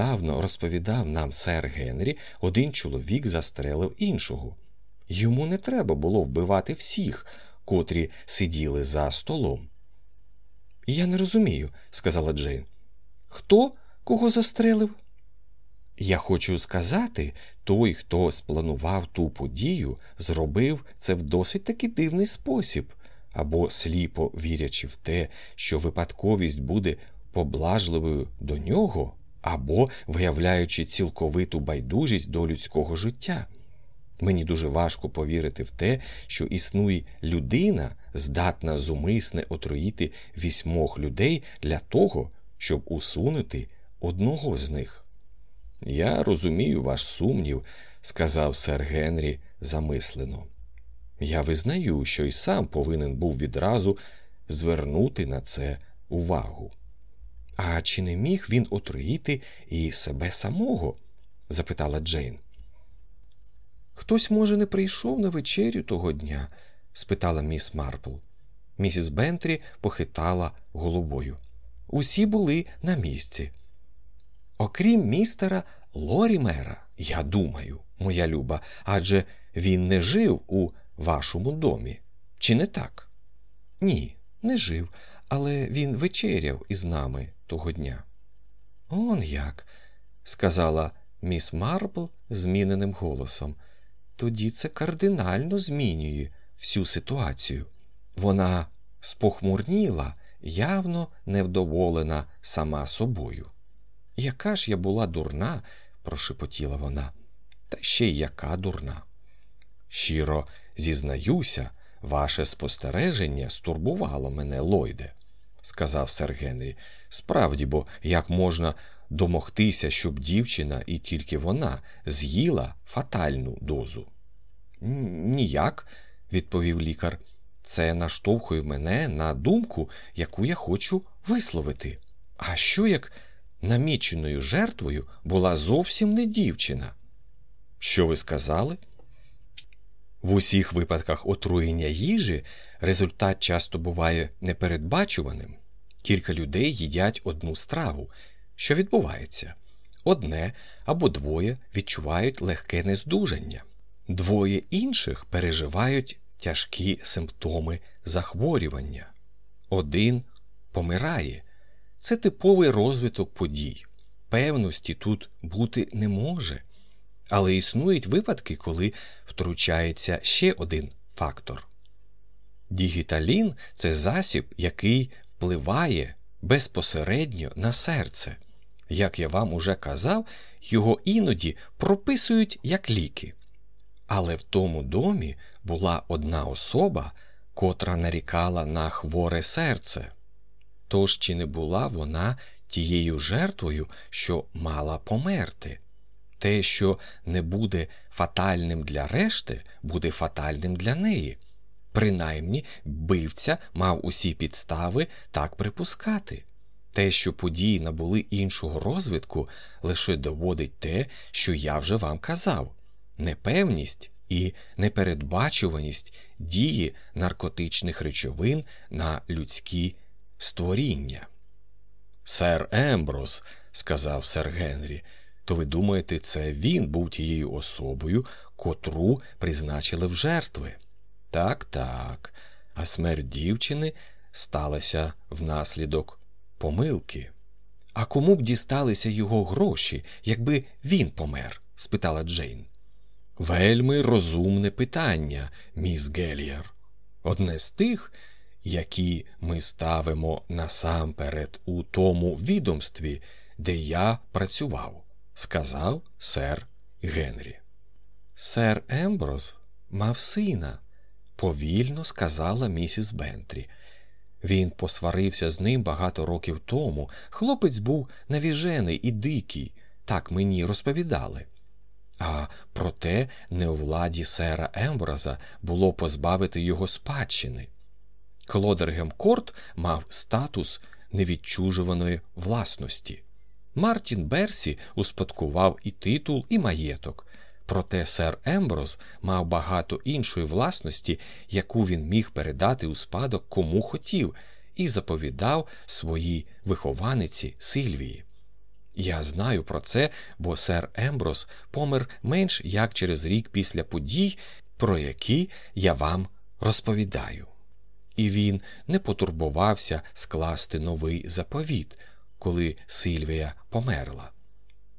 Давно розповідав нам сер Генрі, один чоловік застрелив іншого. Йому не треба було вбивати всіх, котрі сиділи за столом. Я не розумію, сказала Джейн. Хто кого застрелив? Я хочу сказати, той, хто спланував ту подію, зробив це в досить таки дивний спосіб, або сліпо вірячи в те, що випадковість буде поблажливою до нього, або виявляючи цілковиту байдужість до людського життя. Мені дуже важко повірити в те, що існує людина, здатна зумисне отруїти вісьмох людей для того, щоб усунути одного з них. Я розумію ваш сумнів, сказав сер Генрі замислено. Я визнаю, що й сам повинен був відразу звернути на це увагу. А чи не міг він отруїти і себе самого? запитала Джейн. Хтось, може, не прийшов на вечерю того дня? спитала міс Марпл. Місіс Бентрі похитала головою. Усі були на місці. Окрім містера Лорімера, я думаю, моя люба, адже він не жив у вашому домі. Чи не так? Ні, не жив, але він вечеряв із нами того дня. Он як, сказала міс Марпл зміненим голосом. Тоді це кардинально змінює всю ситуацію. Вона спохмурніла, явно невдоволена сама собою. Яка ж я була дурна, прошепотіла вона, та ще й яка дурна. Щиро зізнаюся, ваше спостереження стурбувало мене, Лойде, сказав сер Генрі. Справді, бо як можна домогтися, щоб дівчина і тільки вона з'їла фатальну дозу? Ніяк, відповів лікар. Це наштовхує мене на думку, яку я хочу висловити. А що як наміченою жертвою була зовсім не дівчина? Що ви сказали? В усіх випадках отруєння їжі результат часто буває непередбачуваним. Кілька людей їдять одну страву. Що відбувається? Одне або двоє відчувають легке нездужання, двоє інших переживають тяжкі симптоми захворювання. Один помирає. Це типовий розвиток подій. Певності тут бути не може. Але існують випадки, коли втручається ще один фактор. Дігіталін це засіб, який впливає безпосередньо на серце. Як я вам уже казав, його іноді прописують як ліки. Але в тому домі була одна особа, котра нарікала на хворе серце. Тож чи не була вона тією жертвою, що мала померти? Те, що не буде фатальним для решти, буде фатальним для неї. Принаймні, бивця мав усі підстави так припускати. Те, що події набули іншого розвитку, лише доводить те, що я вже вам казав непевність і непередбачуваність дії наркотичних речовин на людські створіння. Сер Емброс, сказав сер Генрі, то ви думаєте, це він був тією особою, котру призначили в жертви? Так, так, а смерть дівчини сталася внаслідок помилки. А кому б дісталися його гроші, якби він помер? спитала Джейн. Вельми розумне питання, міс Гельєр. Одне з тих, які ми ставимо насамперед у тому відомстві, де я працював, сказав сер Генрі. Сер Емброз мав сина, повільно сказала місіс Бентрі. Він посварився з ним багато років тому. Хлопець був навіжений і дикий, так мені розповідали. А проте не у владі сера Ембраза було позбавити його спадщини. Клодергем Корт мав статус невідчужуваної власності. Мартін Берсі успадкував і титул, і маєток. Проте сер Емброз мав багато іншої власності, яку він міг передати у спадок кому хотів, і заповідав своїй вихованиці Сильвії. Я знаю про це, бо сер Емброс помер менш як через рік після подій, про які я вам розповідаю. І він не потурбувався скласти новий заповіт, коли Сильвія померла.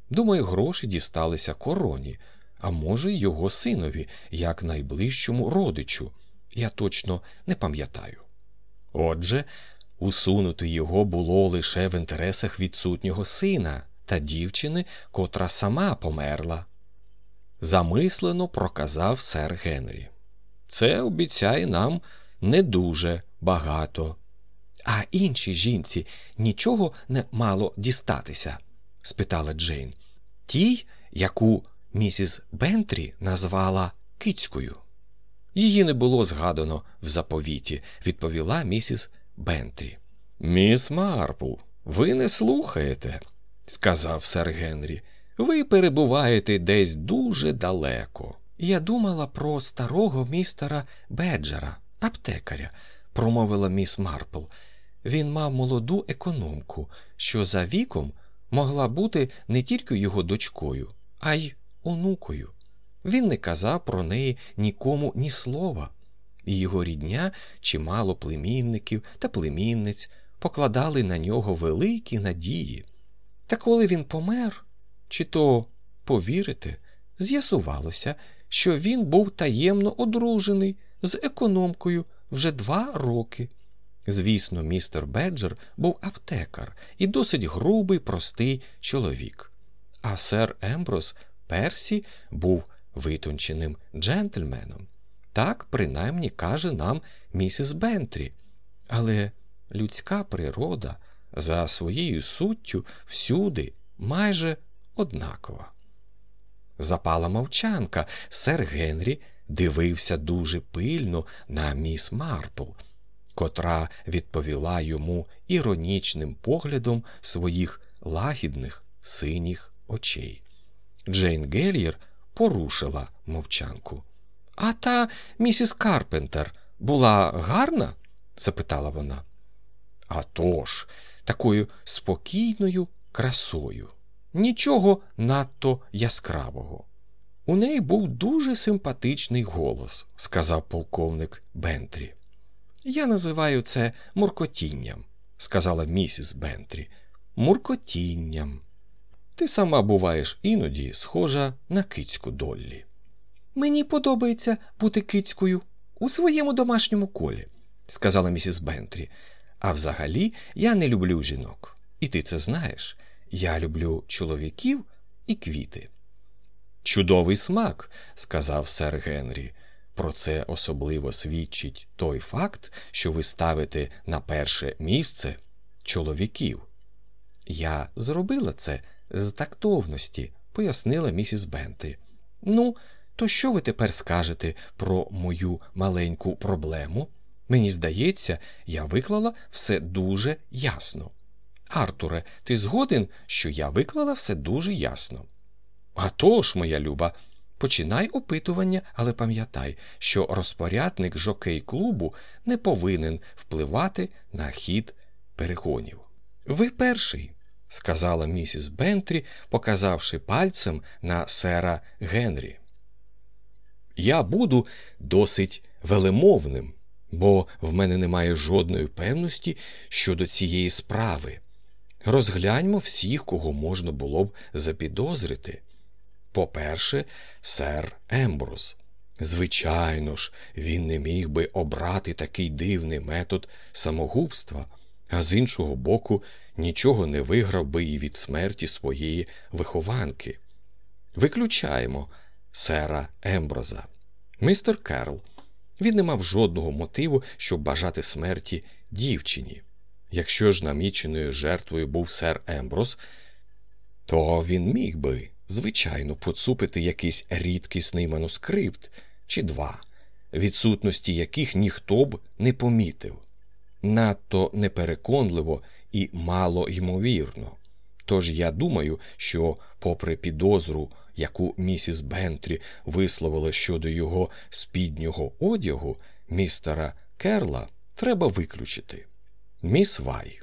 Думаю, гроші дісталися короні, а може, й його синові, як найближчому родичу. Я точно не пам'ятаю. Отже, усунути його було лише в інтересах відсутнього сина та дівчини, котра сама померла. Замислено проказав сер Генрі. Це обіцяє нам не дуже багато. А іншій жінці нічого не мало дістатися? спитала Джейн. Тій, яку місіс Бентрі назвала кицькою. Її не було згадано в заповіті, відповіла місіс Бентрі. Міс Марпл, ви не слухаєте, сказав сер Генрі. Ви перебуваєте десь дуже далеко. Я думала про старого містера Беджера, аптекаря, промовила міс Марпл. Він мав молоду економку, що за віком могла бути не тільки його дочкою, а й онукою. Він не казав про неї нікому ні слова, і його рідня, чимало племінників та племінниць покладали на нього великі надії. Та коли він помер, чи то повірите, з'ясувалося, що він був таємно одружений з економкою вже два роки. Звісно, містер Беджер був аптекар і досить грубий, простий чоловік. А сер Емброс Персі був витонченим джентльменом. Так, принаймні, каже нам місіс Бентрі. Але людська природа за своєю суттю всюди майже однакова. Запала мовчанка, сер Генрі дивився дуже пильно на міс Марпл, котра відповіла йому іронічним поглядом своїх лагідних синіх очей. Джейн Гельєр порушила мовчанку. А та місіс Карпентер була гарна? запитала вона. «А тож, такою спокійною красою, нічого надто яскравого. У неї був дуже симпатичний голос, сказав полковник Бентрі. Я називаю це муркотінням, сказала місіс Бентрі. Муркотінням. Ти сама буваєш іноді схожа на кицьку Доллі. Мені подобається бути кицькою у своєму домашньому колі, сказала місіс Бентрі. А взагалі я не люблю жінок. І ти це знаєш. Я люблю чоловіків і квіти. Чудовий смак, сказав сер Генрі. Про це особливо свідчить той факт, що ви ставите на перше місце чоловіків. Я зробила це з тактовності, пояснила місіс Бентрі. Ну, то що ви тепер скажете про мою маленьку проблему? Мені здається, я виклала все дуже ясно. Артуре, ти згоден, що я виклала все дуже ясно? «А тож, моя люба, починай опитування, але пам'ятай, що розпорядник жокей клубу не повинен впливати на хід перегонів. Ви перший, сказала місіс Бентрі, показавши пальцем на сера Генрі. Я буду досить велемовним, бо в мене немає жодної певності щодо цієї справи. Розгляньмо всіх, кого можна було б запідозрити. По-перше, сер Емброс. Звичайно ж, він не міг би обрати такий дивний метод самогубства, а з іншого боку, нічого не виграв би і від смерті своєї вихованки. Виключаємо сера Емброза. Містер Керл. Він не мав жодного мотиву, щоб бажати смерті дівчині. Якщо ж наміченою жертвою був сер Емброс, то він міг би, звичайно, поцупити якийсь рідкісний манускрипт чи два, відсутності яких ніхто б не помітив. Надто непереконливо і мало ймовірно. Тож я думаю, що, попри підозру, яку місіс Бентрі висловила щодо його спіднього одягу, містера Керла треба виключити. Міс Вай.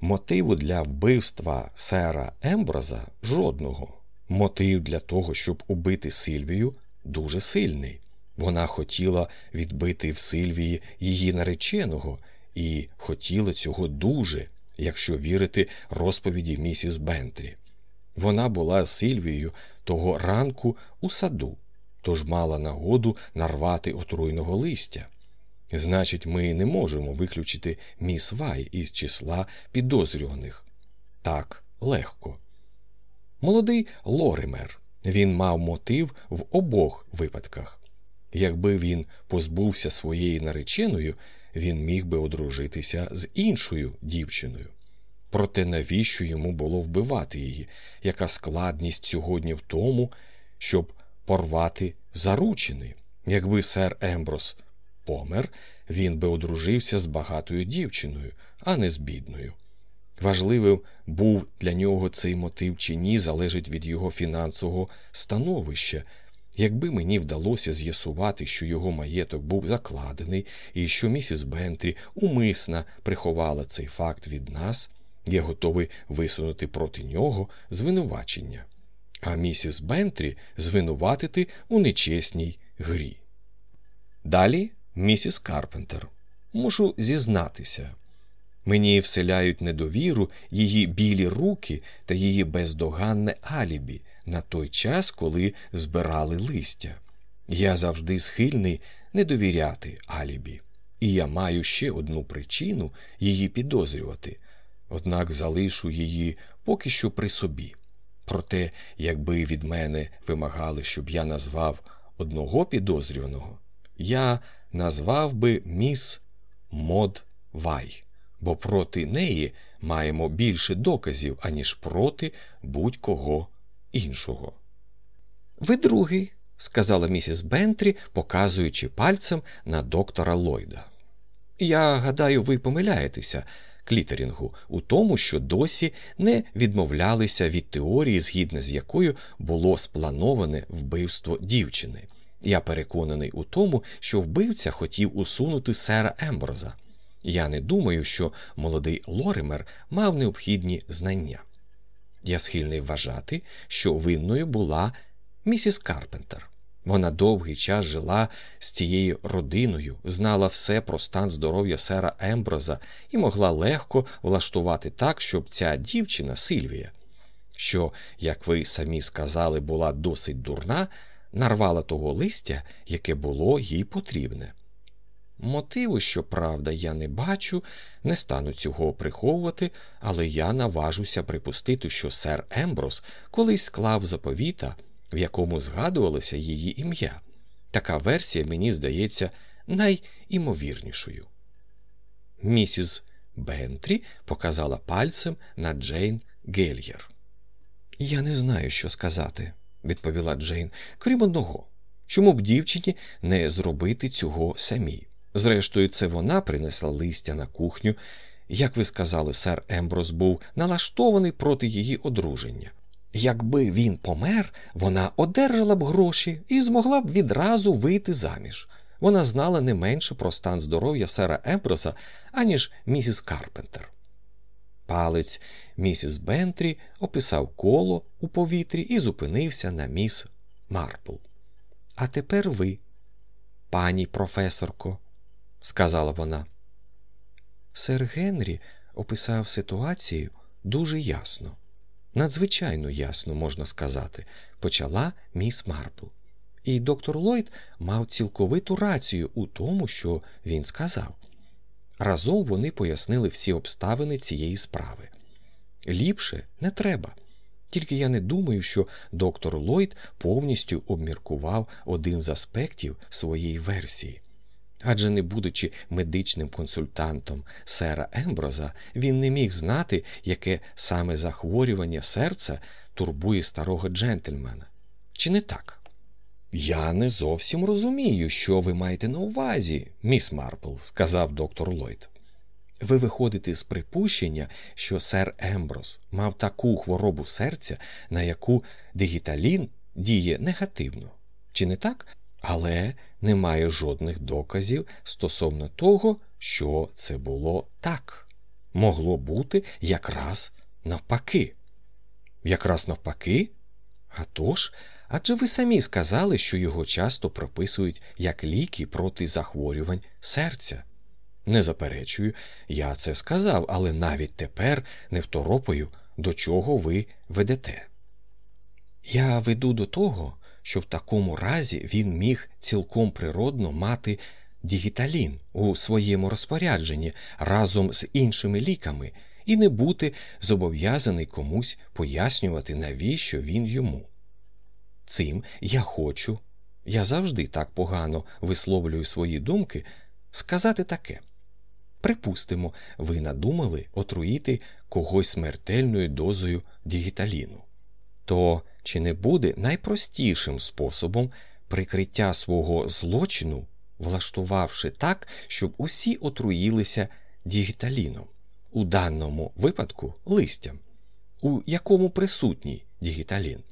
мотиву для вбивства сера Емброза жодного. Мотив для того, щоб убити Сильвію, дуже сильний. Вона хотіла відбити в Сильвії її нареченого і хотіла цього дуже, якщо вірити розповіді місіс Бентрі. Вона була з Сильвією того ранку у саду, тож мала нагоду нарвати отруйного листя. Значить, ми не можемо виключити міс Вай із числа підозрюваних. Так легко. Молодий Лоример. Він мав мотив в обох випадках. Якби він позбувся своєї нареченої, він міг би одружитися з іншою дівчиною. Проте навіщо йому було вбивати її, яка складність сьогодні в тому, щоб порвати заручини? Якби сер Емброс помер, він би одружився з багатою дівчиною, а не з бідною. Важливим був для нього цей мотив чи ні, залежить від його фінансового становища. Якби мені вдалося з'ясувати, що його маєток був закладений і що місіс Бентрі умисна приховала цей факт від нас, я готовий висунути проти нього звинувачення, а місіс Бентрі звинуватити у нечесній грі. Далі місіс Карпентер. Мушу зізнатися. Мені вселяють недовіру її білі руки та її бездоганне алібі на той час, коли збирали листя. Я завжди схильний не довіряти алібі, і я маю ще одну причину її підозрювати, однак залишу її поки що при собі. Проте, якби від мене вимагали, щоб я назвав одного підозрюваного, я назвав би міс Мод Вай, бо проти неї маємо більше доказів, аніж проти будь-кого іншого. Ви другий, сказала місіс Бентрі, показуючи пальцем на доктора Ллойда. Я гадаю, ви помиляєтеся, клітерінгу, у тому, що досі не відмовлялися від теорії, згідно з якою було сплановане вбивство дівчини. Я переконаний у тому, що вбивця хотів усунути сера Емброза. Я не думаю, що молодий Лоример мав необхідні знання. Я схильний вважати, що винною була місіс Карпентер. Вона довгий час жила з цією родиною, знала все про стан здоров'я сера Емброза і могла легко влаштувати так, щоб ця дівчина Сильвія, що, як ви самі сказали, була досить дурна, нарвала того листя, яке було їй потрібне. Мотиву, щоправда, я не бачу, не стану цього приховувати, але я наважуся припустити, що сер Емброс колись склав заповіта, в якому згадувалося її ім'я. Така версія мені здається найімовірнішою. Місіс Бентрі показала пальцем на Джейн Гельєр. Я не знаю, що сказати, відповіла Джейн, крім одного. Чому б дівчині не зробити цього самій? Зрештою, це вона принесла листя на кухню. Як ви сказали, сер Емброс був налаштований проти її одруження. Якби він помер, вона одержала б гроші і змогла б відразу вийти заміж. Вона знала не менше про стан здоров'я сера Емброса, аніж місіс Карпентер. Палець місіс Бентрі описав коло у повітрі і зупинився на міс Марпл. А тепер ви, пані професорко сказала вона. Сер Генрі описав ситуацію дуже ясно, надзвичайно ясно, можна сказати, почала міс Марпл. І доктор Ллойд мав цілковиту рацію у тому, що він сказав. Разом вони пояснили всі обставини цієї справи. Ліпше не треба. Тільки я не думаю, що доктор Ллойд повністю обміркував один з аспектів своєї версії. Адже, не будучи медичним консультантом сера Емброза, він не міг знати, яке саме захворювання серця турбує старого джентльмена. Чи не так? Я не зовсім розумію, що ви маєте на увазі, міс Марпл, сказав доктор Ллойд. Ви виходите з припущення, що сер Емброс мав таку хворобу серця, на яку дигіталін діє негативно. Чи не так? Але немає жодних доказів стосовно того, що це було так. могло бути якраз навпаки. Якраз навпаки? А тож, адже ви самі сказали, що його часто прописують як ліки проти захворювань серця. Не заперечую, я це сказав, але навіть тепер не второпаю, до чого ви ведете. Я веду до того, що в такому разі він міг цілком природно мати дігіталін у своєму розпорядженні разом з іншими ліками і не бути зобов'язаний комусь пояснювати, навіщо він йому. Цим я хочу, я завжди так погано висловлюю свої думки, сказати таке. Припустимо, ви надумали отруїти когось смертельною дозою дігіталіну. То чи не буде найпростішим способом прикриття свого злочину, влаштувавши так, щоб усі отруїлися дігіталіном, у даному випадку листям, у якому присутній дігіталін?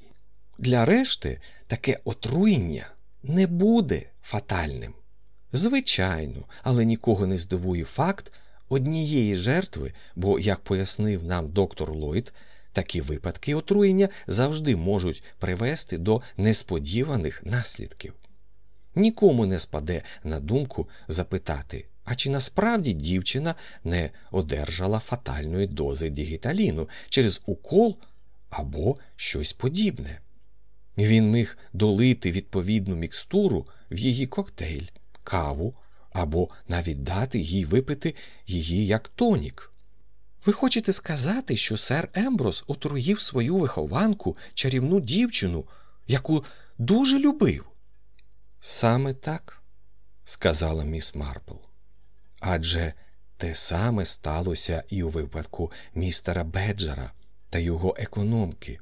Для решти таке отруєння не буде фатальним. Звичайно, але нікого не здивує факт однієї жертви, бо, як пояснив нам доктор Ллойд, такі випадки отруєння завжди можуть привести до несподіваних наслідків. Нікому не спаде на думку запитати, а чи насправді дівчина не одержала фатальної дози дігіталіну через укол або щось подібне. Він міг долити відповідну мікстуру в її коктейль, каву або навіть дати їй випити її як тонік. Ви хочете сказати, що сер Емброс отруїв свою вихованку чарівну дівчину, яку дуже любив? Саме так, сказала міс Марпл. Адже те саме сталося і у випадку містера Беджера та його економки.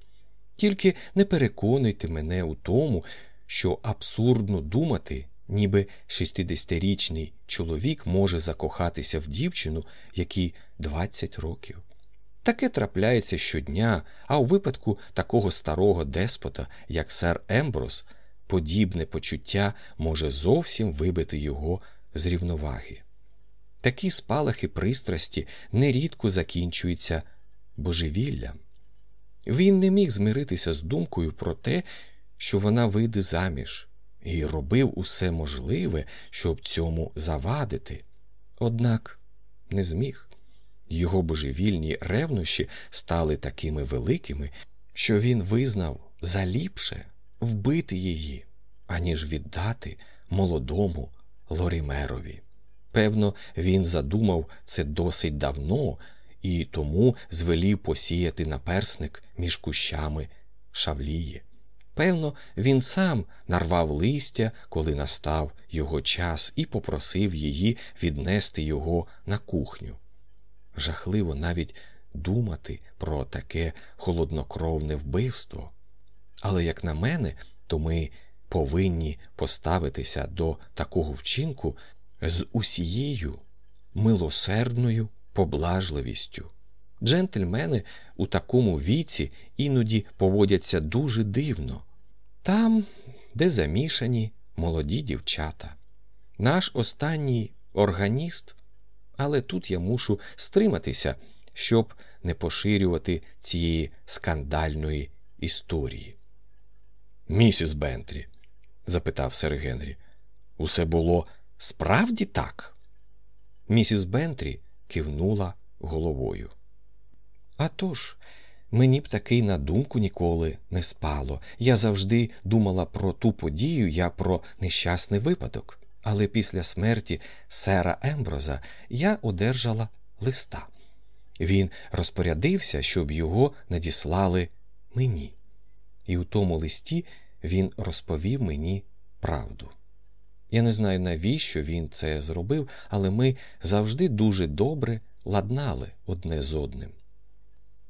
Тільки не переконуйте мене у тому, що абсурдно думати, ніби 60-річний чоловік може закохатися в дівчину, якій 20 років. Таке трапляється щодня, а у випадку такого старого деспота, як сер Емброс, подібне почуття може зовсім вибити його з рівноваги. Такі спалахи пристрасті нерідко закінчуються божевіллям. Він не міг змиритися з думкою про те, що вона вийде заміж, і робив усе можливе, щоб цьому завадити. Однак не зміг. Його божевільні ревнощі стали такими великими, що він визнав за ліпше вбити її, аніж віддати молодому Лорімерові. Певно, він задумав це досить давно і тому звелів посіяти наперсник між кущами шавлії. Певно, він сам нарвав листя, коли настав його час, і попросив її віднести його на кухню. Жахливо навіть думати про таке холоднокровне вбивство. Але, як на мене, то ми повинні поставитися до такого вчинку з усією милосердною поблажливістю. Джентльмени у такому віці іноді поводяться дуже дивно, там, де замішані молоді дівчата. Наш останній органіст, але тут я мушу стриматися, щоб не поширювати цієї скандальної історії. Місіс Бентрі, запитав сер Генрі, усе було справді так? Місіс Бентрі кивнула головою. «А тож, мені б таки на думку ніколи не спало. Я завжди думала про ту подію, як про нещасний випадок. Але після смерті сера Емброза я одержала листа. Він розпорядився, щоб його надіслали мені. І у тому листі він розповів мені правду. Я не знаю, навіщо він це зробив, але ми завжди дуже добре ладнали одне з одним.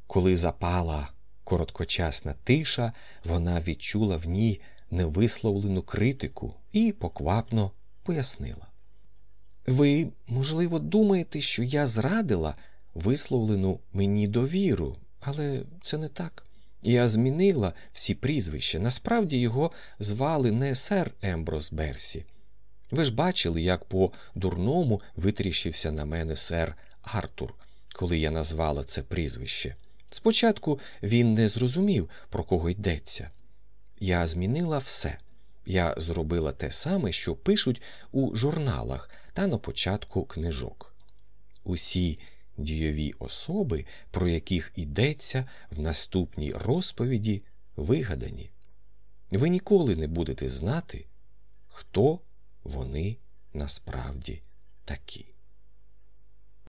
Коли запала короткочасна тиша, вона відчула в ній невисловлену критику і поквапно пояснила. Ви, можливо, думаєте, що я зрадила висловлену мені довіру, але це не так. Я змінила всі прізвища. Насправді його звали не сер Емброс Берсі. Ви ж бачили, як по дурному витріщився на мене сер Артур, коли я назвала це прізвище. Спочатку він не зрозумів, про кого йдеться. Я змінила все. Я зробила те саме, що пишуть у журналах та на початку книжок. Усі дійові особи, про яких йдеться в наступній розповіді, вигадані. Ви ніколи не будете знати, хто вони насправді такі.